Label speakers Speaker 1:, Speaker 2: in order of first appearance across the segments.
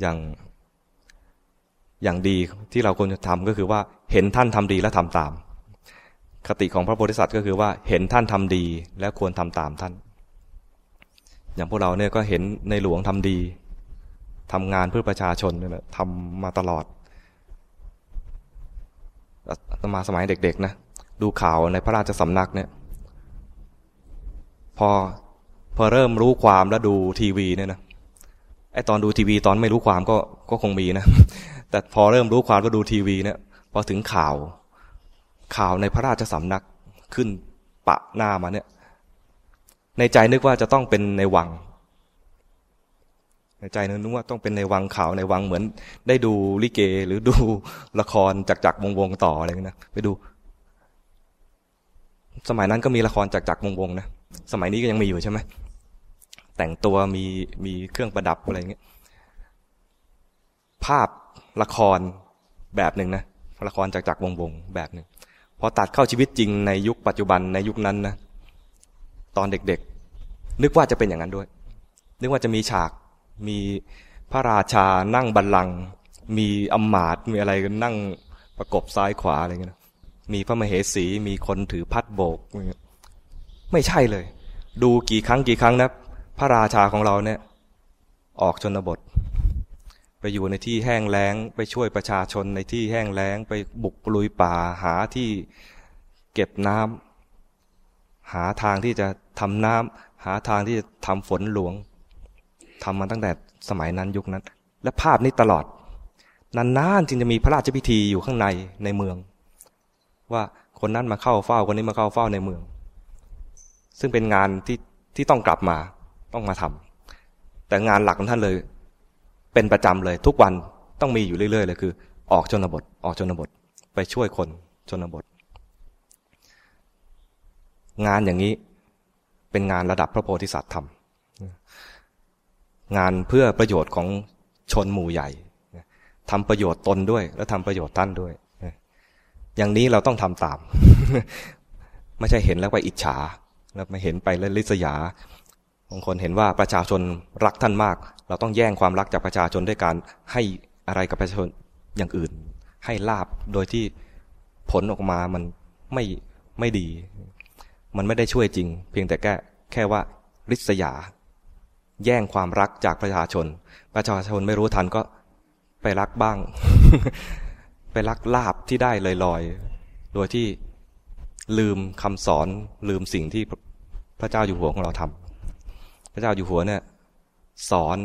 Speaker 1: อย่างอย่างดีที่เราควรจะทำก็คือว่าเห็นท่านทำดีและทำตาม คติของพระโพธิสัตว์ก็คือว่าเห็นท่านทำดีและควรทำตามท่าน อย่างพวกเราเนี่ยก็เห็นในหลวงทำดีทำงานเพื่อประชาชนเนี่ยทำมาตลอดมาสมัยเด็กๆนะดูข่าวในพระราชสำนักเนี่ย พอพอเริ่มรู้ความแล้วดูทีวีเนี่ยนะ ไอตอนดูทีวีตอนไม่รู้ความก็ก็คงมีนะ แต่พอเริ่มรู้ความก็ดูทีวีเนี่ยพอถึงข่าวข่าวในพระราชสำนักขึ้นปะหน้ามาเนี่ย ในใจนึกว่าจะต้องเป็นในวัง ในใจนึกว่าต้องเป็นในวังข่าวในวังเหมือน ได้ดูลิเกหรือดูละครจากจักวงวงต่ออะไรเงี้ยนะไปดู สมัยนั้นก็มีละครจากจักวงวงนะสมัยนี้ก็ยังมีอยู่ใช่ไหม แต่งตัวมีมีเครื่องประดับอะไรเงี้ย ภาพละครแบบหนึ่งนะละครจากจักวงวงแบบหนึ่งพอตัดเข้าชีวิตจริงในยุคปัจจุบันในยุคนั้นนะตอนเด็กๆ นึกว่าจะเป็นอย่างนั้นด้วย นึกว่าจะมีฉากมีพระราชานั่งบัลลังก์มีอมาตมีอะไรกันนั่งประกบซ้ายขวาอะไรเงี้ยมีพระมเหสีมีคนถือพัดโบก ไม่ใช่เลย ดูกี่ครั้งกี่ครั้งนะ พระราชาของเราเนี่ย ออกชนบท ไปอยู่ในที่แห้งแล้ง ไปช่วยประชาชนในที่แห้งแล้ง ไปบุกลุยป่าหาที่เก็บน้ำหาทางที่จะทำน้ำหาทางที่จะทำฝนหลวงทำมาตั้งแต่สมัยนั้นยุคนั้น และภาพนี้ตลอด นานๆจึงจะมีพระราชพิธีอยู่ข้างในในเมือง ว่าคนนั้นมาเข้าเฝ้าคนนี้มาเข้าเฝ้าในเมือง ซึ่งเป็นงานที่ที่ต้องกลับมา ต้องมาทำแต่งานหลักของท่านเลย เป็นประจำเลยทุกวันต้องมีอยู่เรื่อยๆเลยคือ ออกชนบท ออกชนบท ไปช่วยคนชนบท งานอย่างนี้เป็นงานระดับพระโพธิสัตว์ทำงานเพื่อประโยชน์ของชนหมู่ใหญ่ทำประโยชน์ตนด้วย แล้วทำประโยชน์ท่านด้วยอย่างนี้เราต้องทำตาม ไม่ใช่เห็นแล้วไปอิจฉา แล้วมาเห็นไปแล้วลิษยา บางคนเห็นว่าประชาชนรักท่านมาก เราต้องแย่งความรักจากประชาชนด้วยการให้อะไรกับประชาชนอย่างอื่น ให้ลาบโดยที่ผลออกมามันไม่ไม่ดี มันไม่ได้ช่วยจริง เพียงแต่แค่แค่ว่าริษยา แย่งความรักจากประชาชน ประชาชนไม่รู้ทันก็ไปรักบ้าง ไปรักลาบที่ได้ลอยๆ โดยที่ลืมคำสอนลืมสิ่งที่พระเจ้าอยู่หัวของเราทำ ระเจ้าอยู่หัวเนี่ย สอน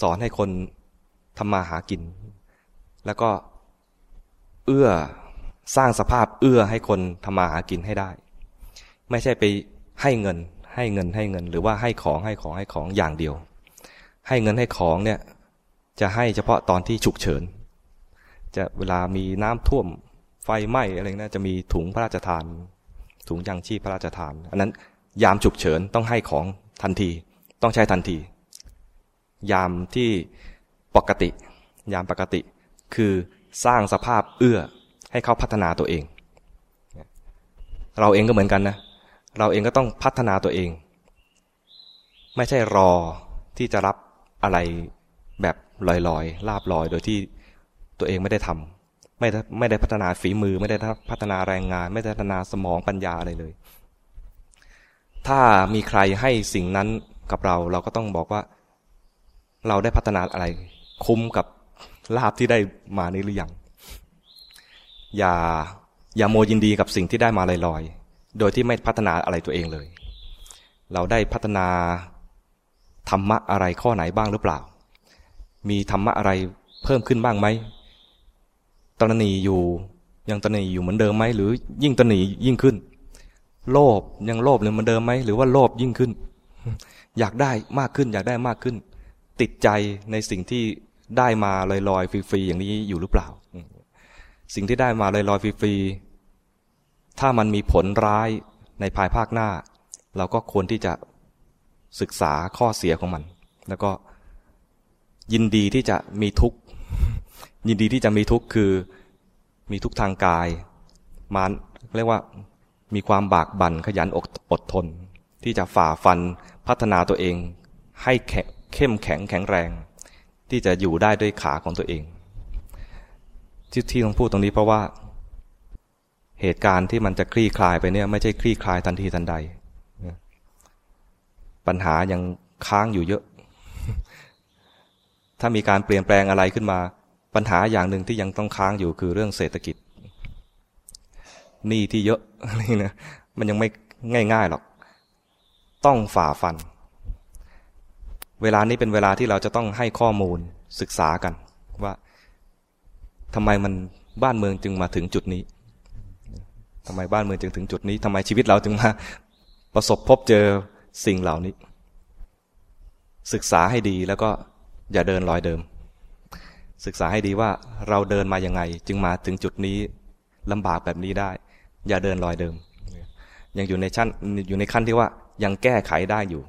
Speaker 1: สอนให้คนทำมาหากิน แล้วก็เอื้อสร้างสภาพเอื้อให้คนทำมาหากินให้ได้ ไม่ใช่ไปให้เงิน ให้เงินให้เงิน หรือว่าให้ของให้ของให้ของอย่างเดียว ให้เงินให้ของเนี่ย จะให้เฉพาะตอนที่ฉุกเฉิน จะเวลามีน้ำท่วมไฟไหม้อะไรนะจะมีถุงพระราชทาน ถุงยังชีพพระราชทาน อันนั้น ยามฉุกเฉินต้องให้ของทันที ต้องใช้ทันที ยามที่ปกติ ยามปกติ คือสร้างสภาพเอื้อให้เขาพัฒนาตัวเอง เราเองก็เหมือนกันนะ เราเองก็ต้องพัฒนาตัวเอง ไม่ใช่รอที่จะรับอะไรแบบลอยๆลาบลอยโดยที่ตัวเองไม่ได้ทำไม่ไม่ได้พัฒนาฝีมือ ไม่ได้พัฒนาแรงงาน ไม่ได้พัฒนาสมองปัญญาอะไรเลย ถ้ามีใครให้สิ่งนั้นกับเรา เราก็ต้องบอกว่า เราได้พัฒนาอะไร คุ้มกับลาบที่ได้มานี้หรือยังอย่าอย่าโมยินดีกับสิ่งที่ได้มาลอยๆ โดยที่ไม่พัฒนาอะไรตัวเองเลย เราได้พัฒนาธรรมะอะไรข้อไหนบ้างหรือเปล่า มีธรรมะอะไรเพิ่มขึ้นบ้างไหมตระหนีอยู่ยังตระหนีอยู่เหมือนเดิมไหมหรือยิ่งตระหนียิ่งขึ้น โลภยังโลภเหมือนเดิมไหมหรือว่าโลภยิ่งขึ้น อยากได้มากขึ้น อยากได้มากขึ้น ติดใจในสิ่งที่ได้มาลอยๆฟรีๆอย่างนี้อยู่หรือเปล่า สิ่งที่ได้มาลอยๆฟรีๆถ้ามันมีผลร้ายในภายภาคหน้า เราก็ควรที่จะศึกษาข้อเสียของมัน แล้วก็ยินดีที่จะมีทุกข์ยินดีที่จะมีทุกข์คือมีทุกทางกาย มาเรียกว่า มีความบากบั่นขยันอดอดทน ที่จะฝ่าฟันพัฒนาตัวเอง ให้เข้มแข็งแข็งแรง ที่จะอยู่ได้ด้วยขาของตัวเอง ที่ที่ต้องพูดตรงนี้เพราะว่า เหตุการณ์ที่มันจะคลี่คลายไปเนี่ยไม่ใช่คลี่คลายทันทีทันใด ปัญหายังค้างอยู่เยอะ ถ้ามีการเปลี่ยนแปลงอะไรขึ้นมา ปัญหาอย่างหนึ่งที่ยังต้องค้างอยู่คือเรื่องเศรษฐกิจ หนี้ที่เยอะนี่นะมันยังไม่ง่ายๆหรอก ต้องฝ่าฟัน เวลานี้เป็นเวลาที่เราจะต้องให้ข้อมูลศึกษากันว่าทำไมมันบ้านเมืองจึงมาถึงจุดนี้ทำไมบ้านเมืองจึงถึงจุดนี้ทำไมชีวิตเราจึงมาประสบพบเจอสิ่งเหล่านี้ ศึกษาให้ดีแล้วก็อย่าเดินรอยเดิม ศึกษาให้ดีว่าเราเดินมาอยังไง จึงมาถึงจุดนี้ลำบากแบบนี้ได้ อย่าเดินรอยเดิม ยังอยู่ในชั้นอยู่ในขั้นที่ว่ายังแก้ไขได้อยู่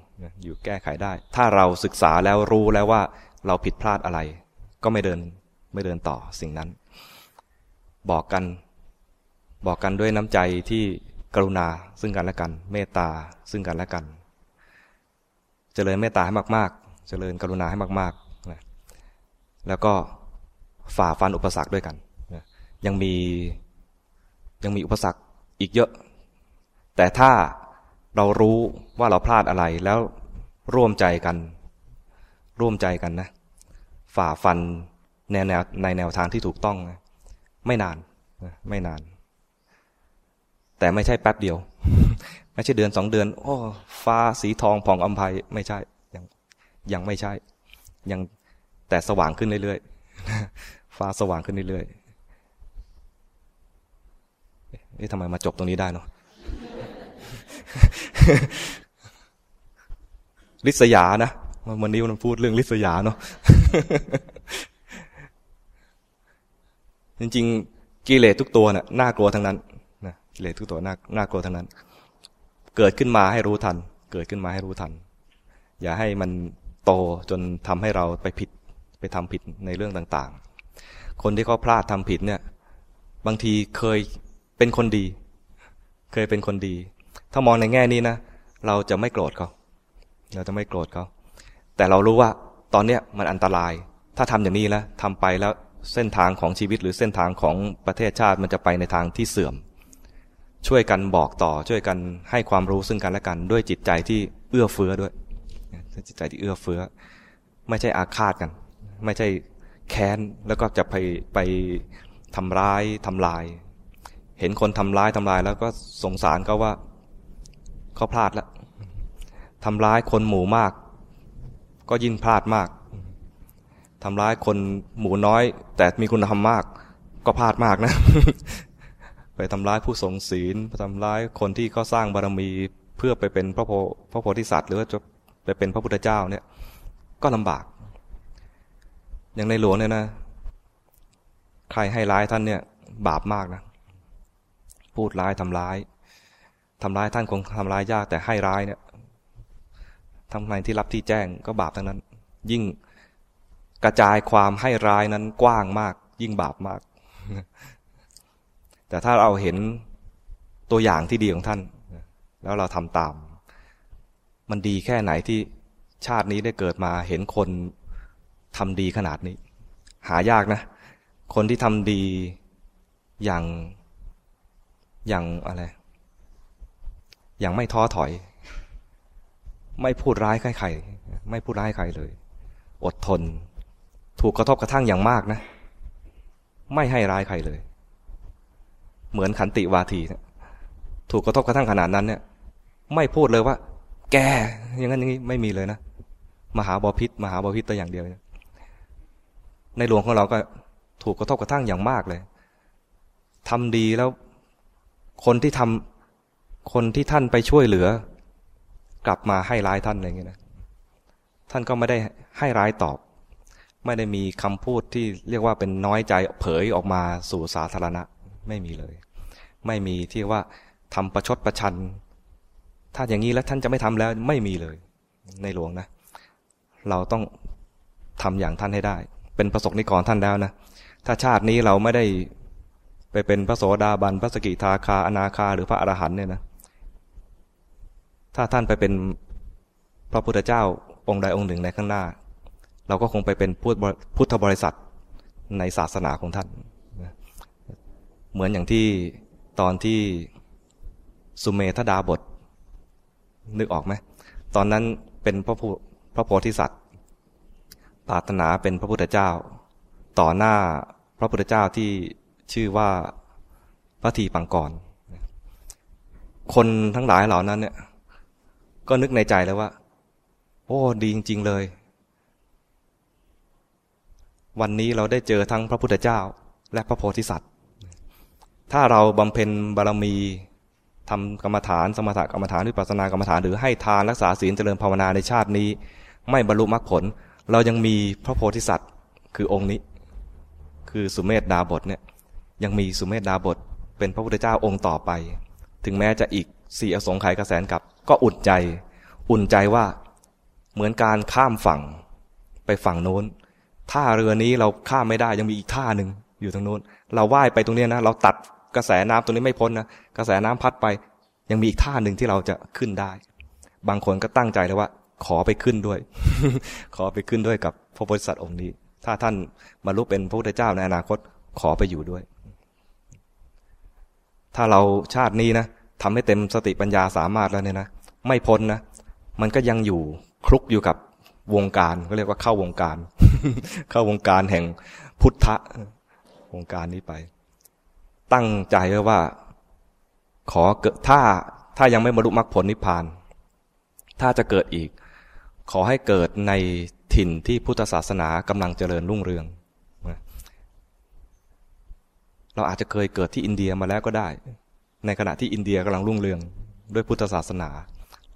Speaker 1: อยู่แก้ไขได้ ถ้าเราศึกษาแล้วรู้แล้วว่าเราผิดพลาดอะไร ก็ไม่เดินไม่เดินต่อสิ่งนั้น บอกกันบอกกันด้วยน้ำใจที่กรุณาซึ่งกันและกัน เมตตาซึ่งกันและกันเจริญเมตตาให้มาก ๆ เจริญกรุณาให้มากๆนะแล้วก็ฝ่าฟันอุปสรรคด้วยกันนะยังมียังมีอุปสรรค อีกเยอะ แต่ถ้าเรารู้ว่าเราพลาดอะไรแล้วร่วมใจกัน ร่วมใจกันนะ ฝ่าฟันในแนวในแนวทางที่ถูกต้องนะไม่นานไม่นาน แต่ไม่ใช่แป๊บเดียว ไม่ใช่เดือนสองเดือน โอ้ฟ้าสีทองผ่องอัมภัยไม่ใช่ยังยังไม่ใช่ ยังแต่สว่างขึ้นเรื่อยๆฟ้าสว่างขึ้นเรื่อยๆ เอ๊ะทำไมมาจบตรงนี้ได้เนาะลิษยานะวันนี้มันพูดเรื่องลิษยาเนาะจริงๆกิเลสทุกตัวน่ะน่ากลัวทั้งนั้นนะกิเลสทุกตัวน่าน่ากลัวทั้งนั้น เกิดขึ้นมาให้รู้ทัน เกิดขึ้นมาให้รู้ทัน อย่าให้มันโตจนทำให้เราไปผิดไปทำผิดในเรื่องต่าง ๆ คนที่เขาพลาดทำผิดเนี่ย บางทีเคย เป็นคนดี เคยเป็นคนดี ถ้ามองในแง่นี้นะเราจะไม่โกรธเขาเราจะไม่โกรธเขาแต่เรารู้ว่าตอนเนี้ยมันอันตราย ถ้าทำอย่างนี้แล้วทำไปแล้วเส้นทางของชีวิตหรือเส้นทางของประเทศชาติมันจะไปในทางที่เสื่อม ช่วยกันบอกต่อช่วยกันให้ความรู้ซึ่งกันและกัน ด้วยจิตใจที่เอื้อเฟื้อด้วย จิตใจที่เอื้อเฟื้อ ไม่ใช่อาฆาตกัน ไม่ใช่แค้นแล้วก็จะไปไปทำร้ายทำลาย เห็นคนทำร้ายทำลายแล้วก็สงสารเขาว่าเขาพลาดแล้วทำร้ายคนหมู่มาก ก็ยิ่งพลาดมากทำร้ายคนหมู่น้อย แต่มีคุณธรรมมาก ก็พลาดมากนะ ไปทำร้ายผู้ทรงศีลทำร้ายคนที่เขาสร้างบารมีเพื่อไปเป็นพระโพพระโพธิสัตว์ หรือว่าจะไปเป็นพระพุทธเจ้าเนี่ย ก็ลำบาก อย่างในหลวงเนี่ยนะ ใครให้ร้ายท่านเนี่ย บาปมากนะ พูดร้ายทำร้ายทำร้ายท่านคงทำร้ายยากแต่ให้ร้ายเนี่ยทำไมที่รับที่แจ้งก็บาปทั้งนั้น ยิ่งกระจายความให้ร้ายนั้นกว้างมาก ยิ่งบาปมาก แต่ถ้าเราเห็นตัวอย่างที่ดีของท่าน แล้วเราทำตาม มันดีแค่ไหนที่ชาตินี้ได้เกิดมาเห็นคนทำดีขนาดนี้ หายากนะ คนที่ทำดีอย่าง อย่างอะไร อย่างไม่ท้อถอย ไม่พูดร้ายใครๆไม่พูดร้ายใครเลย อดทน ถูกกระทบกระทั่งอย่างมากนะ ไม่ให้ร้ายใครเลย เหมือนขันติวาทีนะถูกกระทบกระทั่งขนาดนั้นเนี่ย ไม่พูดเลยว่า แกอย่างนั้นอย่างนี้ไม่มีเลยนะมหาบาพิษมหาบาพิษแต่อย่างเดียวในหลวงของเราก็ถูกกระทบกระทั่งอย่างมากเลยทำดีแล้ว คนที่ทำคนที่ท่านไปช่วยเหลือ กลับมาให้ร้ายท่านอะไรเงี้ยนะท่านก็ไม่ได้ให้ร้ายตอบ ไม่ได้มีคำพูดที่เรียกว่าเป็นน้อยใจเผยออกมาสู่สาธารณะไม่มีเลย ไม่มีที่ว่าทำประชดประชัน ถ้าอย่างนี้แล้วท่านจะไม่ทำแล้วไม่มีเลย ในหลวงนะ เราต้องทำอย่างท่านให้ได้ เป็นประสบนิกรท่านแล้วนะถ้าชาตินี้เราไม่ได้ ไปเป็นพระโสดาบันพระสกิทาคาอนาคาหรือพระอรหันต์เนี่ยนะถ้าท่านไปเป็นพระพุทธเจ้าองค์ใดองค์หนึ่งในข้างหน้า เราก็คงไปเป็นพุทธบริษัทในศาสนาของท่าน เหมือนอย่างที่ตอนที่สุเมธดาบท นึกออกไหมตอนนั้นเป็นพระพระโพธิสัตว์ปรารถนาเป็นพระพุทธเจ้า ต่อหน้าพระพุทธเจ้าที่ ชื่อว่าพระทีปังกรคนทั้งหลายเหล่านั้นเนี่ย ก็นึกในใจแล้วว่า โอ้ ดีจริง ๆ เลย วันนี้เราได้เจอทั้งพระพุทธเจ้า และพระโพธิสัตว์ ถ้าเราบำเพ็ญบารมีทำกรรมฐานสมถกรรมฐานวิปัสสนากรรมฐานหรือให้ทานรักษาศีลเจริญภาวนาในชาตินี้ ไม่บรรลุมรรคผล เรายังมีพระโพธิสัตว์ คือองค์นี้ คือสุเมธดาบทเนี่ย ยังมีสุเมธดาบทเป็นพระพุทธเจ้าองค์ต่อไป ถึงแม้จะอีกสี่อสงไขยกระแสนกับ ก็อุ่นใจ อุ่นใจว่าเหมือนการข้ามฝั่งไปฝั่งโน้นท่าเรือนี้เราข้ามไม่ได้ยังมีอีกท่าหนึ่งอยู่ตรงโน้น เราว่ายไปตรงนี้นะ เราตัดกระแสน้ำตรงนี้ไม่พ้นนะกระแสน้ำพัดไป ยังมีอีกท่าหนึ่งที่เราจะขึ้นได้ บางคนก็ตั้งใจเลยว่า ขอไปขึ้นด้วย ขอไปขึ้นด้วยกับพระโพธิสัตว์องค์นี้ ถ้าท่านบรรลุเป็นพระพุทธเจ้าในอนาคตขอไปอยู่ด้วย ถ้าเราชาตินี้นะทำให้เต็มสติปัญญาสามารถแล้วเนี่ยนะไม่พ้นนะมันก็ยังอยู่คลุกอยู่กับวงการก็เรียกว่าเข้าวงการ เข้าวงการแห่งพุทธะวงการนี้ไป ตั้งใจไว้ว่า ขอเกิดถ้าถ้ายังไม่บรรลุมรรคผลนิพพาน ถ้าจะเกิดอีก ขอให้เกิดในถิ่นที่พุทธศาสนากำลังเจริญรุ่งเรือง เราอาจจะเคยเกิดที่อินเดียมาแล้วก็ได้ ในขณะที่อินเดียกำลังรุ่งเรืองด้วยพุทธศาสนา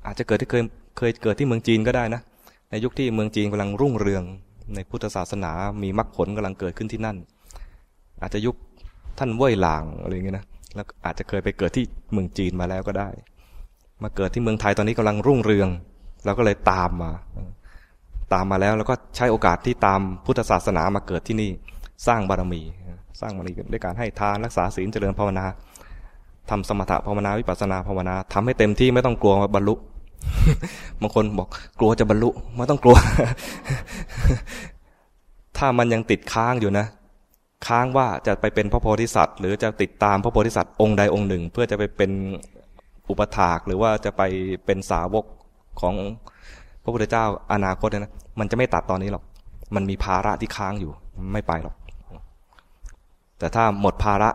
Speaker 1: อาจจะเกิดที่เคยเคยเกิดที่เมืองจีนก็ได้นะ ในยุคที่เมืองจีนกำลังรุ่งเรือง ในพุทธศาสนามีมรรคผลกำลังเกิดขึ้นที่นั่น อาจจะยุคท่านเว่ยหลางอะไรอย่างเงี้ยนะแล้วอาจจะเคยไปเกิดที่เมืองจีนมาแล้วก็ได้ มาเกิดที่เมืองไทยตอนนี้กำลังรุ่งเรืองเราก็เลยตามมา ตามมาแล้วแล้วก็ใช้โอกาสที่ตามพุทธศาสนามาเกิดที่นี่สร้างบารมี สร้างบารมีด้วยการให้ทานรักษาศีลเจริญภาวนาทำสมถะภาวนาวิปัสนาภาวนาทำให้เต็มที่ไม่ต้องกลัวบรรลุบางคนบอกกลัวจะบรรลุไม่ต้องกลัว ถ้ามันยังติดค้างอยู่นะ ค้างว่าจะไปเป็นพระโพธิสัตว์ หรือจะติดตามพระโพธิสัตว์องค์ใดองค์หนึ่ง เพื่อจะไปเป็นอุปถากหรือว่าจะไปเป็นสาวกของพระพุทธเจ้าอนาคตนะ มันจะไม่ตัดตอนนี้หรอก มันมีภาระที่ค้างอยู่ ไม่ไปหรอก แต่ถ้าหมดภาระ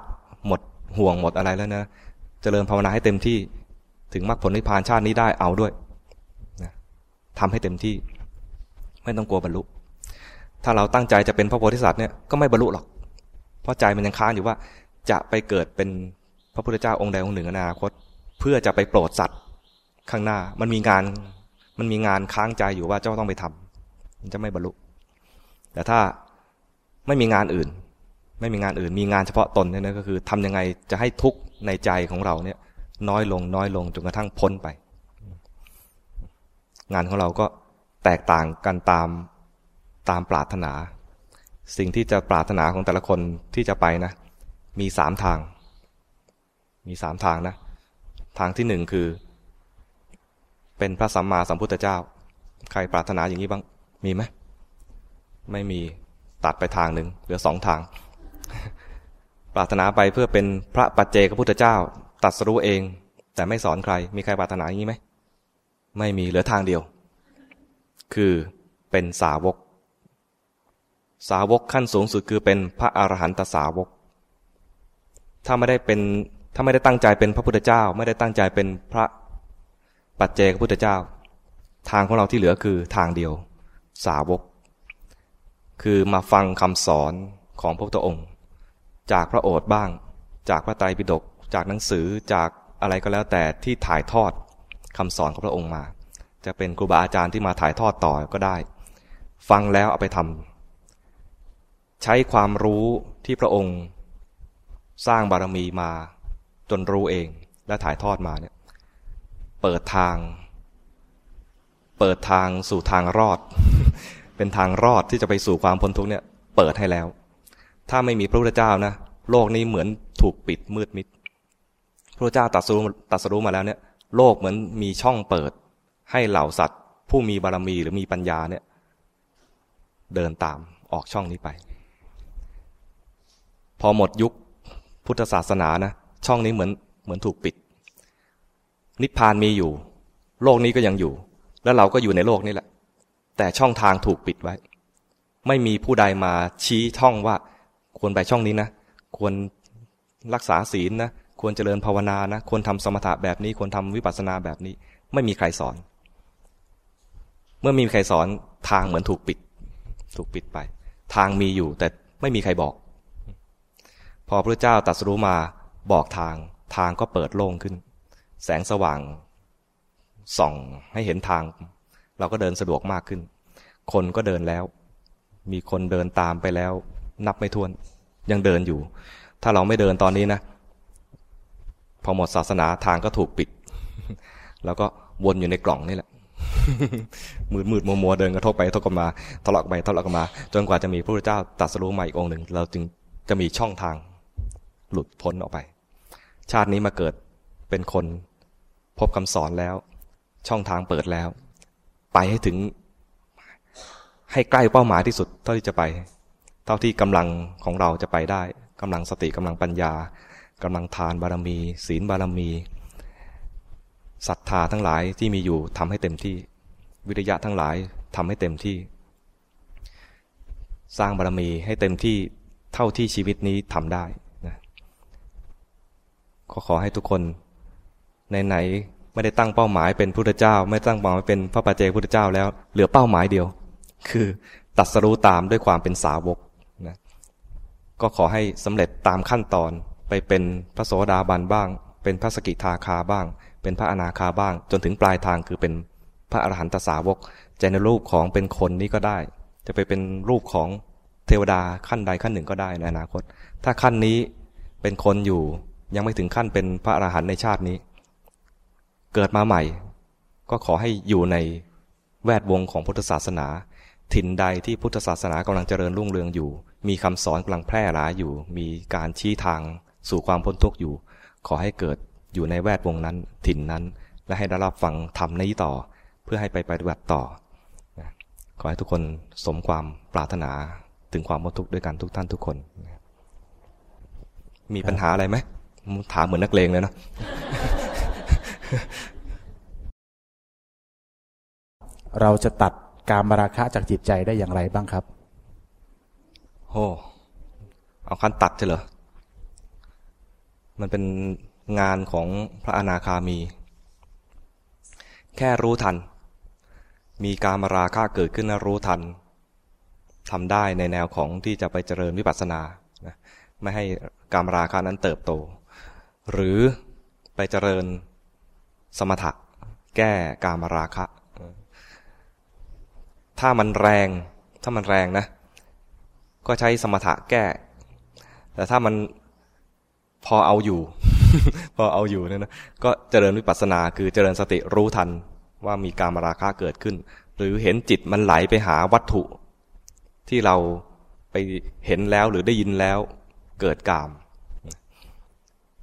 Speaker 1: หมดห่วงหมดอะไรแล้วนะจะเจริญภาวนาให้เต็มที่ถึงมรรคผลนิพพานชาตินี้ได้เอาด้วยนะทำให้เต็มที่ ไม่ต้องกลัวบรรลุ ถ้าเราตั้งใจจะเป็นพระโพธิสัตว์เนี่ยก็ไม่บรรลุหรอก เพราะใจมันยังค้างอยู่ว่าจะไปเกิดเป็นพระพุทธเจ้าองค์ใดองค์หนึ่งอนาคต เพื่อจะไปโปรดสัตว์ข้างหน้า มันมีงานมันมีงานค้างใจอยู่ว่าเจ้าต้องไปทำมันจะไม่บรรลุ แต่ถ้าไม่มีงานอื่น ไม่มีงานอื่นมีงานเฉพาะตนเนี่ยนะก็คือทำยังไงจะให้ทุกข์ในใจของเราเนี่ย น้อยลงน้อยลงจนกระทั่งพ้นไป งานของเราก็แตกต่างกันตามตามปรารถนา สิ่งที่จะปรารถนาของแต่ละคนที่จะไปนะ มีสามทาง มีสามทางนะ ทางที่หนึ่งคือ เป็นพระสัมมาสัมพุทธเจ้า ใครปรารถนาอย่างนี้บ้าง มีไหมไม่มีตัดไปทางหนึ่งเหลือสองทาง ปรารถนาไปเพื่อเป็นพระปัจเจกพุทธเจ้า ตัดสรู้เอง แต่ไม่สอนใคร มีใครปรารถนาอย่างนี้ไหมไม่มีเหลือทางเดียว คือเป็นสาวก สาวกขั้นสูงสุดคือเป็นพระอรหันตสาวก ถ้าไม่ได้เป็นถ้าไม่ได้ตั้งใจเป็นพระพุทธเจ้า ไม่ได้ตั้งใจเป็นพระปัจเจกพุทธเจ้า ทางของเราที่เหลือคือทางเดียว สาวก คือมาฟังคำสอนของพระพุทธองค์ จากพระโอษฐ์บ้าง จากพระไตรปิฎกจากหนังสือจากอะไรก็แล้วแต่ที่ถ่ายทอดคำสอนของพระองค์มา จะเป็นครูบาอาจารย์ที่มาถ่ายทอดต่อก็ได้ ฟังแล้วเอาไปทำใช้ความรู้ที่พระองค์ สร้างบารมีมาจนรู้เองและถ่ายทอดมาเนี่ยเปิดทาง เปิดทางสู่ทางรอด เป็นทางรอดที่จะไปสู่ความพ้นทุกข์เนี่ย เปิดให้แล้ว ถ้าไม่มีพระพุทธเจ้านะโลกนี้เหมือนถูกปิดมืดมิด พระเจ้าตัดสู้ตัดสู้มาแล้วเนี่ย โลกเหมือนมีช่องเปิด ให้เหล่าสัตว์ ผู้มีบารมีหรือมีปัญญาเนี่ย เดินตามออกช่องนี้ไป พอหมดยุคพุทธศาสนานะช่องนี้เหมือนเหมือนถูกปิด นิพพานมีอยู่ โลกนี้ก็ยังอยู่ แล้วเราก็อยู่ในโลกนี้แหละ แต่ช่องทางถูกปิดไว้ ไม่มีผู้ใดมาชี้ช่องว่า ควรไปช่องนี้นะ ควรรักษาศีลนะ ควรเจริญภาวนานะ ควรทำสมถะแบบนี้ ควรทำวิปัสสนาแบบนี้ ไม่มีใครสอน เมื่อมีใครสอนทางเหมือนถูกปิด ถูกปิดไป ทางมีอยู่แต่ไม่มีใครบอก พอพระเจ้าตรัสรู้มาบอกทาง ทางก็เปิดโล่งขึ้น แสงสว่างส่องให้เห็นทาง เราก็เดินสะดวกมากขึ้น คนก็เดินแล้ว มีคนเดินตามไปแล้ว นับไม่ถ้วน ยังเดินอยู่ ถ้าเราไม่เดินตอนนี้นะ พอหมดศาสนาทางก็ถูกปิด แล้วก็วนอยู่ในกล่องนี่แหละมืดมืดมัวมัวเดินกระทบไปกระทบกันมาทะเลาะไปทะเลาะกันมา จนกว่าจะมีพระพุทธเจ้าตรัสรู้มาอีกองหนึ่ง เราจึงจะมีช่องทางหลุดพ้นออกไป ชาตินี้มาเกิดเป็นคนพบคำสอนแล้ว ช่องทางเปิดแล้ว ไปให้ถึง ให้ใกล้เป้าหมายที่สุดเท่าที่จะไป เท่าที่กำลังของเราจะไปได้กำลังสติกำลังปัญญากำลังทานบารมี ศีลบารมีศรัทธาทั้งหลายที่มีอยู่ทำให้เต็มที่ วิริยะทั้งหลายทำให้เต็มที่ สร้างบารมีให้เต็มที่เท่าที่ชีวิตนี้ทำได้นะขอขอให้ทุกคนในไหนไม่ได้ตั้งเป้าหมายเป็นพุทธเจ้า ไม่ตั้งเป้าหมายเป็นพระปัจเจกพุทธเจ้าแล้ว เหลือเป้าหมายเดียว คือตัดสรู้ตามด้วยความเป็นสาวก ก็ขอให้สำเร็จตามขั้นตอนไปเป็นพระโสดาบันบ้าง เป็นพระสกิทาคาบ้าง เป็นพระอนาคาบ้าง จนถึงปลายทางคือเป็นพระอรหันตสาวกจะในรูปของเป็นคนนี้ก็ได้ จะไปเป็นรูปของเทวดาขั้นใดขั้นหนึ่งก็ได้ในอนาคต ถ้าขั้นนี้เป็นคนอยู่ยังไม่ถึงขั้นเป็นพระอรหันต์ในชาตินี้ เกิดมาใหม่ ก็ขอให้อยู่ในแวดวงของพุทธศาสนา ถิ่นใดที่พุทธศาสนากำลังเจริญรุ่งเรืองอยู่ มีคำสอนกำลังแพร่หลายอยู่ มีการชี้ทางสู่ความพ้นทุกข์อยู่ ขอให้เกิดอยู่ในแวดวงนั้นถิ่นนั้น และให้ได้รับฟังธรรมนี้ต่อ เพื่อให้ไปปฏิบัติต่อ ขอให้ทุกคนสมความปรารถนาถึงความพ้นทุกข์ด้วยกันทุกท่านทุกคน มีปัญหาอะไรไหมถามเหมือนนักเลงเลยนะ
Speaker 2: เราจะตัดการมราคะจากจิตใจได้อย่างไรบ้างครับ
Speaker 1: โอ้เอาคันตัดเหรอ มันเป็นงานของพระอนาคามี แค่รู้ทัน มีการมราคะเกิดขึ้นนะรู้ทันทำได้ในแนวของที่จะไปเจริญวิปัสสนานะไม่ให้การมราคะนั้นเติบโต หรือไปเจริญสมถะแก้การมราคะ ถ้ามันแรง ถ้ามันแรงนะ ก็ใช้สมถะแก้ แต่ถ้ามันพอเอาอยู่ พอเอาอยู่เนี่ยนะก็เจริญวิปัสสนาคือเจริญสติรู้ทันว่ามีการมราคะเกิดขึ้น หรือเห็นจิตมันไหลไปหาวัตถุ ที่เราไปเห็นแล้วหรือได้ยินแล้วเกิดกาม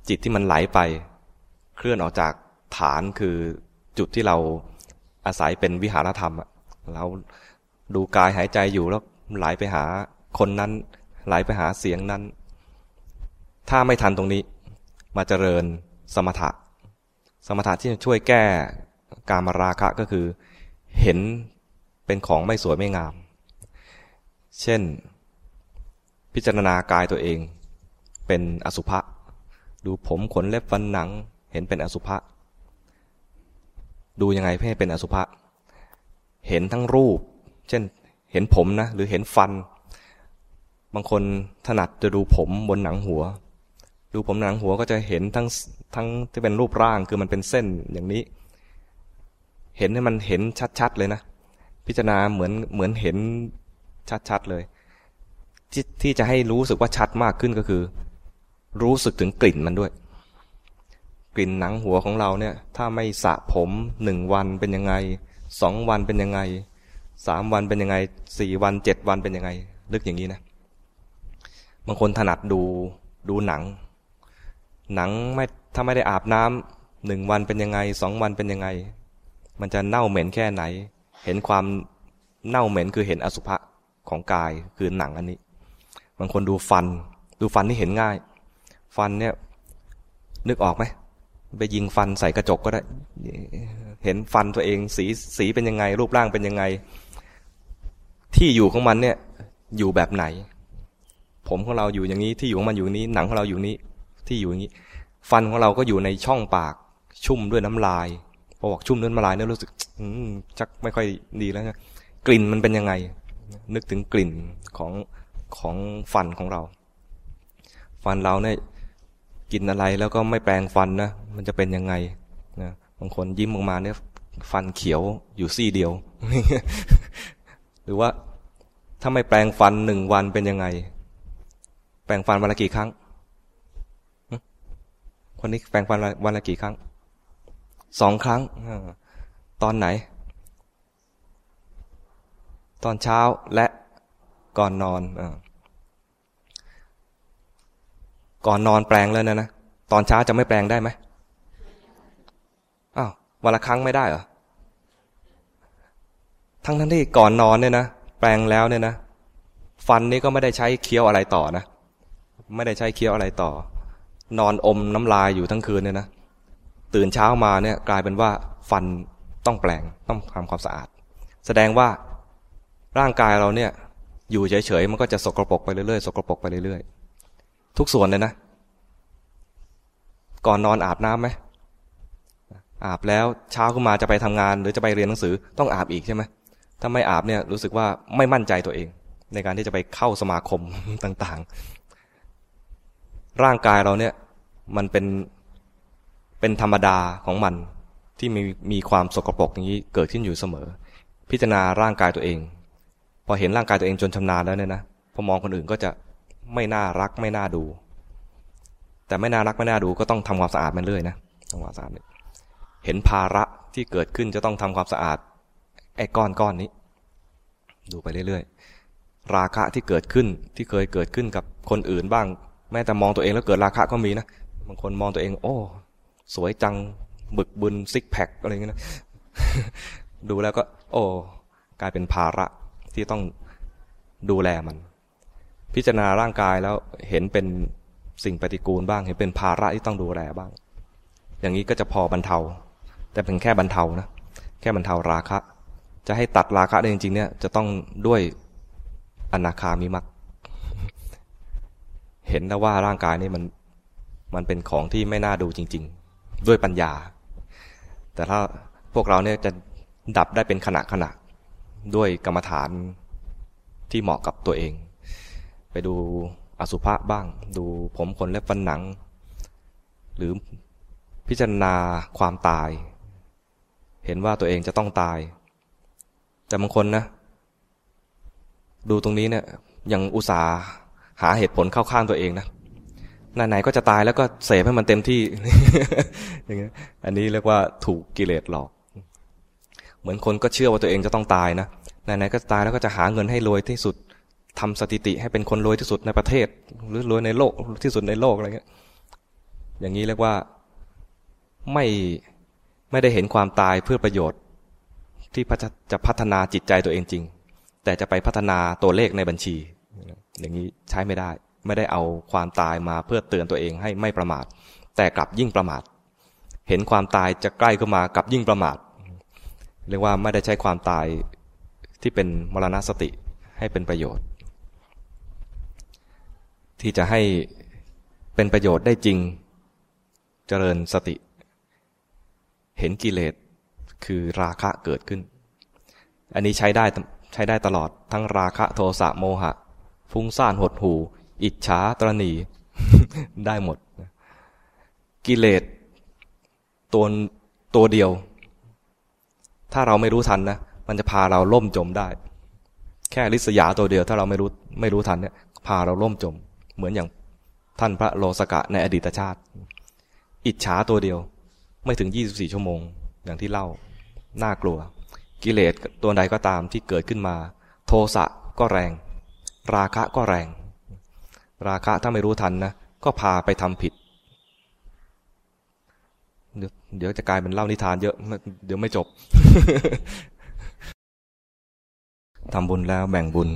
Speaker 1: จิตที่มันไหลไป เคลื่อนออกจากฐานคือจุดที่เราอาศัยเป็นวิหารธรรมเราดูกายหายใจอยู่แล้วไหลไปหา คนนั้น ไหลไปหาเสียงนั้น ถ้าไม่ทันตรงนี้ มาเจริญสมถะ สมถะที่จะช่วยแก้การมาราคะก็คือ เห็นเป็นของไม่สวยไม่งาม เช่น พิจารณากายตัวเองเป็นอสุภะดูผมขนเล็บฟันหนัง เห็นเป็นอสุภะดูยังไงเพื่อเป็นอสุภะเห็นทั้งรูป เช่น เห็นผมนะ หรือเห็นฟัน บางคนถนัดจะดูผมบนหนังหัว ดูผมหนังหัวก็จะเห็นทั้งทั้งที่เป็นรูปร่างคือมันเป็นเส้นอย่างนี้ เห็นให้มันเห็นชัดๆเลยนะ พิจารณาเหมือนเหมือนเห็นชัดๆเลยทที่จะให้รู้สึกว่าชัดมากขึ้นก็คือ รู้สึกถึงกลิ่นมันด้วย กลิ่นหนังหัวของเราเนี่ย ถ้าไม่สระผมหนึ่งวันเป็นยังไงสองวันเป็นยังไงสามวันเป็นยังไงสี่วันเจ็ดวันเป็นยังไง ลึกอย่างนี้นะ บางคนถนัดดูดูหนัง หนังไม่ถ้าไม่ได้อาบน้ำหนึ่งวันเป็นยังไงสองวันเป็นยังไง มันจะเน่าเหม็นแค่ไหน เห็นความเน่าเหม็นคือเห็นอสุภะของกายคือหนังอันนี้ บางคนดูฟัน ดูฟันที่เห็นง่าย ฟันเนี่ย นึกออกไหมไปยิงฟันใส่กระจกก็ได้ เห็นฟันตัวเองสีสีเป็นยังไง รูปร่างเป็นยังไง ที่อยู่ของมันเนี่ย อยู่แบบไหน ผมของเราอยู่อย่างนี้ที่อยู่ของมันอยู่นี้ หนังของเราอยู่นี้ ที่อยู่อย่างนี้ ฟันของเราก็อยู่ในช่องปาก ชุ่มด้วยน้ำลายพอบอกชุ่มด้วยน้ำลายเนี่ยรู้สึกชักไม่ค่อยดีแล้วนะกลิ่นมันเป็นยังไง นึกถึงกลิ่นของของฟันของเรา ฟันเราเนี่ยกินอะไรแล้วก็ไม่แปรงฟันนะมันจะเป็นยังไงนะบางคนยิ้มออกมาเนี่ยฟันเขียวอยู่ซี่เดียว หรือว่าถ้าไม่แปรงฟันหนึ่งวันเป็นยังไง แปรงฟันวันละกี่ครั้ง คนนี้แปรงฟันวันละกี่ครั้ง สองครั้ง ตอนไหน ตอนเช้าและก่อนนอนอก่อนนอนแปลงแล้วนะนะ ตอนเช้าจะไม่แปลงได้ไหมอ้าว วันละครั้งไม่ได้เหรอ ทั้งทั้งที่ก่อนนอนเนี่ยนะ แปลงแล้วเนี่ยนะ ฟันนี่ก็ไม่ได้ใช้เคี้ยวอะไรต่อนะ ไม่ได้ใช้เคี้ยวอะไรต่อ นอนอมน้ำลายอยู่ทั้งคืนเนี่ยนะตื่นเช้ามาเนี่ยกลายเป็นว่าฟันต้องแปลงต้องทำความสะอาด แสดงว่าร่างกายเราเนี่ยอยู่เฉยๆมันก็จะสกรปรกไปเรื่อยๆสกรปรกไปเรื่อยๆทุกส่วนเลยนะ ก่อนนอนอาบน้ำไหมอาบแล้วเช้าขึ้นมาจะไปทำงาน หรือจะไปเรียนหนังสือต้องอาบอีกใช่ไหมถ้าไม่อาบเนี่ยรู้สึกว่าไม่มั่นใจตัวเอง ในการที่จะไปเข้าสมาคมต่างๆ ร่างกายเราเนี่ยมันเป็นเป็นธรรมดาของมันที่มีมีความสกปรกอย่างนี้เกิดขึ้นอยู่เสมอ พิจารณาร่างกายตัวเอง พอเห็นร่างกายตัวเองจนชำนาญแล้วเนี่ยนะพอมองคนอื่นก็จะไม่น่ารักไม่น่าดู แต่ไม่น่ารักไม่น่าดูก็ต้องทำความสะอาดมันเรื่อยนะทำความสะอาดเห็นภาระที่เกิดขึ้นจะต้องทำความสะอาดไอ้ก้อนก้อนนี้ ดูไปเรื่อยๆราคะที่เกิดขึ้นที่เคยเกิดขึ้นกับคนอื่นบ้าง แม้แต่มองตัวเองแล้วเกิดราคะก็มีนะบางคนมองตัวเอง โอ้ สวยจังบึกบึนซิกแพคอะไรเงี้ยนะดูแล้วก็ โอ้กลายเป็นภาระที่ต้องดูแลมัน พิจารณาร่างกายแล้วเห็นเป็นสิ่งปฏิกูลบ้าง เห็นเป็นภาระที่ต้องดูแลบ้าง อย่างนี้ก็จะพอบรรเทา แต่เป็นแค่บรรเทานะแค่บรรเทาราคะ จะให้ตัดราคะได้จริงๆเนี่ยจะต้องด้วยอนาคามิมัก เห็นแล้วว่าร่างกายนี่มันมันเป็นของที่ไม่น่าดูจริง ๆ ด้วยปัญญา แต่ถ้าพวกเราเนี่ยจะดับได้เป็นขณะขณะด้วยกรรมฐานที่เหมาะกับตัวเอง ไปดูอสุภะบ้าง ดูผมขนและฟันหนัง หรือพิจารณาความตาย เห็นว่าตัวเองจะต้องตาย แต่บางคนนะ ดูตรงนี้เนี่ยยังอุตส่าห์ หาเหตุผลเข้าข้างตัวเองนะไหนๆก็จะตายแล้วก็เสพให้มันเต็มที่อย่างนี้ยอันนี้เรียกว่าถูกกิเลสหลอก เหมือนคนก็เชื่อว่าตัวเองจะต้องตายนะไหนๆก็ตายแล้วก็จะหาเงินให้รวยที่สุดทำสถิติให้เป็นคนรวยที่สุดในประเทศ หรือรวยในโลกที่สุดในโลกอะไรเงี้ยอย่างนี้เรียกว่าไม่ไม่ได้เห็นความตายเพื่อประโยชน์ ที่จะพัฒนาจิตใจตัวเองจริง แต่จะไปพัฒนาตัวเลขในบัญชี อย่างนี้ใช้ไม่ได้ ไม่ได้เอาความตายมาเพื่อเตือนตัวเองให้ไม่ประมาท แต่กลับยิ่งประมาท เห็นความตายจะใกล้เข้ามากลับยิ่งประมาท เรียกว่าไม่ได้ใช้ความตายที่เป็นมรณสติให้เป็นประโยชน์ ที่จะให้เป็นประโยชน์ได้จริงเจริญสติ เห็นกิเลสคือราคะเกิดขึ้น อันนี้ใช้ได้ใช้ได้ตลอดทั้งราคะโทสะโมหะ ฟุ้งซ่านหดหูอิจฉาตรณีได้หมด กิเลสตัวตัวเดียว ถ้าเราไม่รู้ทันนะมันจะพาเราล่มจมได้ แค่ลิษยาตัวเดียว ถ้าเราไม่รู้ไม่รู้ทันเนี่ย พาเราล่มจม เหมือนอย่างท่านพระโลสกะในอดีตชาติ อิจฉาตัวเดียว ไม่ถึง 24 ชั่วโมง อย่างที่เล่า น่ากลัว กิเลสตัวใดก็ตามที่เกิดขึ้นมา โทสะก็แรง ราคะก็แรง ราคะถ้าไม่รู้ทันนะก็พาไปทำผิด เดี๋ยวจะกลายเป็นเล่านิทานเยอะ เดี๋ยวไม่จบทำบุญแล้วแบ่งบุญ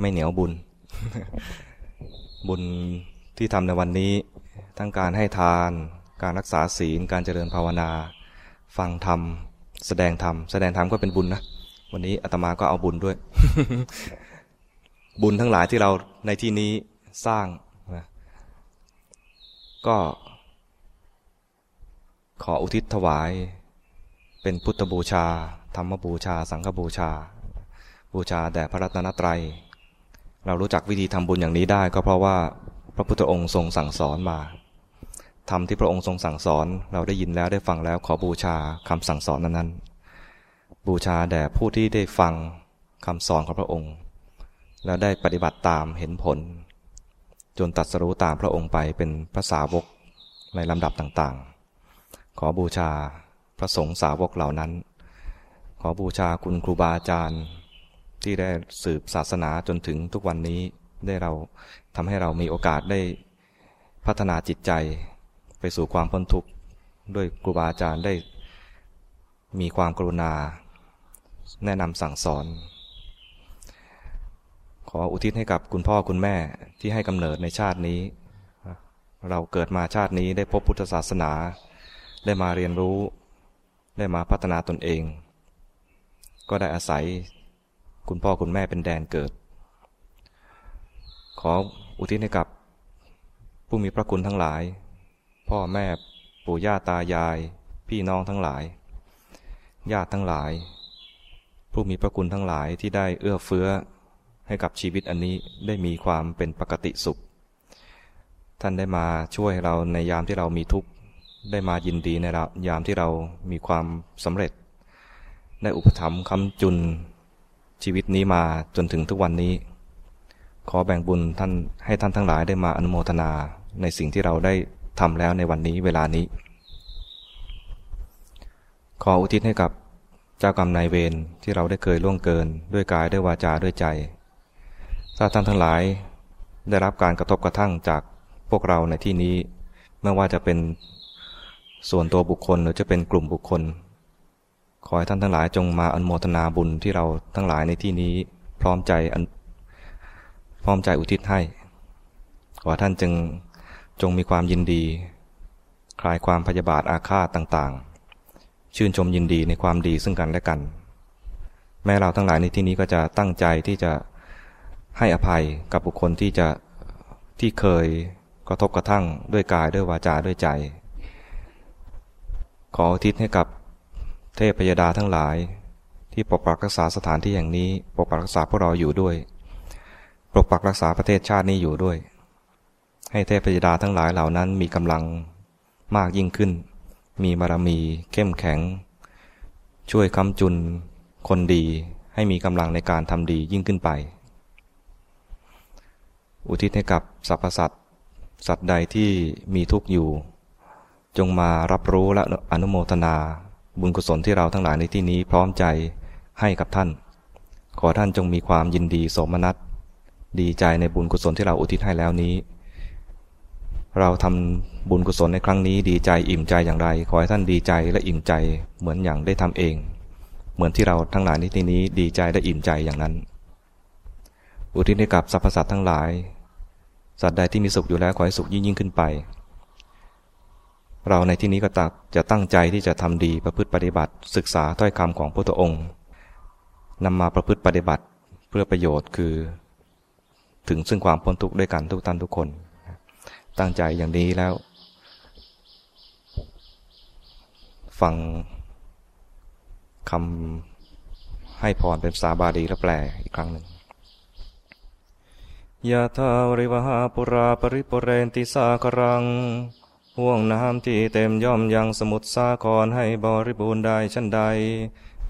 Speaker 1: ไม่เหนียวบุญ บุญที่ทำในวันนี้ทั้งการให้ทาน การรักษาศีล การเจริญภาวนา ฟังธรรม แสดงธรรม แสดงธรรมก็เป็นบุญนะ วันนี้อาตมาก็เอาบุญด้วย บุญทั้งหลายที่เราในที่นี้สร้างนะก็ ขออุทิศถวาย เป็นพุทธบูชา ธรรมบูชา สังฆบูชา บูชาแด่พระรัตนตรัย เรารู้จักวิธีทำบุญอย่างนี้ได้ก็เพราะว่าพระพุทธองค์ทรงสั่งสอนมาทำที่พระองค์ทรงสั่งสอนเราได้ยินแล้วได้ฟังแล้วขอบูชาคำสั่งสอนนั้นๆบูชาแด่ผู้ที่ได้ฟังคำสอนของพระองค์ แล้วได้ปฏิบัติตามเห็นผล จนตัดสรู้ตามพระองค์ไปเป็นพระสาวกในลำดับต่างๆ ขอบูชาพระสงฆ์สาวกเหล่านั้น ขอบูชาคุณครูบาอาจารย์ที่ได้สืบศาสนาจนถึงทุกวันนี้ได้เราทำให้เรามีโอกาสได้พัฒนาจิตใจไปสู่ความพ้นทุกข์ด้วยครูบาอาจารย์ได้มีความกรุณา แนะนำสั่งสอน ขออุทิศให้กับคุณพ่อคุณแม่ที่ให้กำเนิดในชาตินี้ เราเกิดมาชาตินี้ได้พบพุทธศาสนา ได้มาเรียนรู้ ได้มาพัฒนาตนเอง ก็ได้อาศัยคุณพ่อคุณแม่เป็นแดนเกิด ขออุทิศให้กับผู้มีพระคุณทั้งหลาย พ่อแม่ปู่ย่าตายาย พี่น้องทั้งหลาย ญาติทั้งหลาย ผู้มีพระคุณทั้งหลายที่ได้เอื้อเฟื้อ ให้กับชีวิตอันนี้ได้มีความเป็นปกติสุข ท่านได้มาช่วยเราในยามที่เรามีทุกข์ได้มายินดีในยามที่เรามีความสำเร็จ ได้อุปถัมภ์คำจุนชีวิตนี้มาจนถึงทุกวันนี้ ขอแบ่งบุญท่านให้ท่านทั้งหลายได้มาอนุโมทนาในสิ่งที่เราได้ทำแล้วในวันนี้เวลานี้ ขออุทิศให้กับเจ้ากรรมนายเวรที่เราได้เคยล่วงเกิน ด้วยกายด้วยวาจาด้วยใจ ถ้าท่านทั้งหลายได้รับการกระทบกระทั่งจากพวกเราในที่นี้ ไม่ว่าจะเป็นส่วนตัวบุคคลหรือจะเป็นกลุ่มบุคคล ขอให้ท่านทั้งหลายจงมาอนโมทนาบุญที่เราทั้งหลายในที่นี้พร้อมใจพร้อมใจอุทิศให้ ขอท่านจึงจงมีความยินดี คลายความพยาบาทอาฆาตต่างๆ ชื่นชมยินดีในความดีซึ่งกันและกัน แม้เราทั้งหลายในที่นี้ก็จะตั้งใจที่จะ ให้อภัยกับบุคคลที่จะที่เคยกระทบกระทั่งด้วยกายด้วยวาจาด้วยใจ ขออุทิศให้กับเทพพยดาทั้งหลาย ที่ปกปักรักษาสถานที่อย่างนี้ปกปักรักษาพวกเราอยู่ด้วย ปกปักรักษาประเทศชาตินี้อยู่ด้วย ให้เทพพยดาทั้งหลายเหล่านั้นมีกำลังมากยิ่งขึ้น มีบารมีเข้มแข็ง ช่วยคำจุนคนดีให้มีกำลังในการทำดียิ่งขึ้นไป อุทิศให้กับสรรพสัตว์สัตว์ใดที่มีทุกข์อยู่ จงมารับรู้และอนุโมทนา บุญกุศลที่เราทั้งหลายในที่นี้พร้อมใจให้กับท่าน ขอท่านจงมีความยินดีสมนัสดีใจในบุญกุศลที่เราอุทิศให้แล้วนี้ เราทำบุญกุศลในครั้งนี้ดีใจอิ่มใจอย่างไร ขอให้ท่านดีใจและอิ่มใจเหมือนอย่างได้ทำเอง เหมือนที่เราทั้งหลายในที่นี้ดีใจและอิ่มใจอย่างนั้น อุทิศให้กับสรรพสัตว์ทั้งหลาย สัตว์ใดที่มีสุขอยู่แล้วขอให้สุขยิ่งยิ่งขึ้นไป เราในที่นี้ก็ตักจะตั้งใจที่จะทำดีประพฤติปฏิบัติศึกษาถ้อยคำของพระองค์นำมาประพฤติปฏิบัติเพื่อประโยชน์คือ ถึงซึ่งความพ้นทุกข์ด้วยกันทุกท่านทุกคน ตั้งใจอย่างนี้แล้ว ฟังคำให้พรเป็นภาษาบาลีและแปลอีกครั้งหนึ่ง ยะทาวริวหาปุราปริปุเรนติสากรังห่วงน้ำที่เต็มย่อมยังสมุทรสาครให้บริบูรณ์ได้ชั้นใด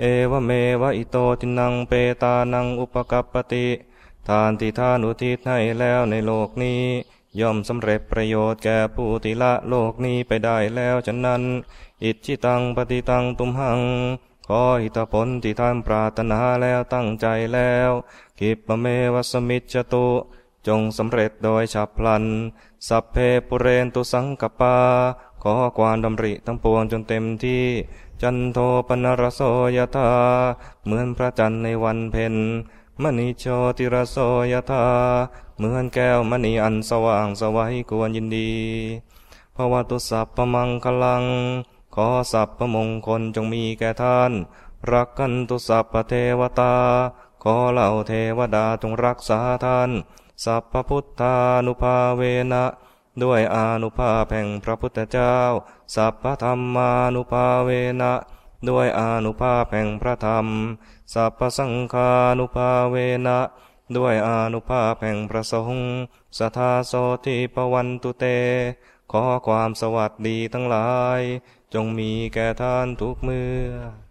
Speaker 1: เอวเมวะอิโต ทินนังเปตานังอุปกัปปติ ทานที่ทานอุทิศให้แล้วในโลกนี้ ย่อมสำเร็จประโยชน์แก่ผู้ที่ละโลกนี้ไปได้แล้วฉะนั้น อิจฉิตังปัตถิตังตุมหังขออิฏฐผลที่ท่านปรารถนาแล้วตั้งใจแล้วขิปปเมวสมิชฌตุ จงสำเร็จโดยฉับพลัน สัพเพปูเรนตุสังกัปปา ขอความดำริทั้งปวงจนเต็มที่ จันโทปนรโสยธา เหมือนพระจันทร์ในวันเพ็ญมณีโชติรโสยธา เหมือนแก้วมณีอันสว่างสวัยกวนยินดีภวตุสัพพมังคลัง ขอสัพพมงคลจงมีแก่ท่าน รักกันตุสัพพเทวตา ขอเหล่าเทวดาจงรักษาท่าน สัพพพุทธานุภาเวนะด้วยอนุภาพแห่งพระพุทธเจ้า สัพพธรรมานุภาเวนะด้วยอนุภาพแห่งพระธรรม สัพพสังฆานุภาเวนะด้วยอนุภาพแห่งพระสงฆ์สทาโสติปวันตุเต ขอความสวัสดีทั้งหลาย จงมีแก่ท่านทุกเมื่อ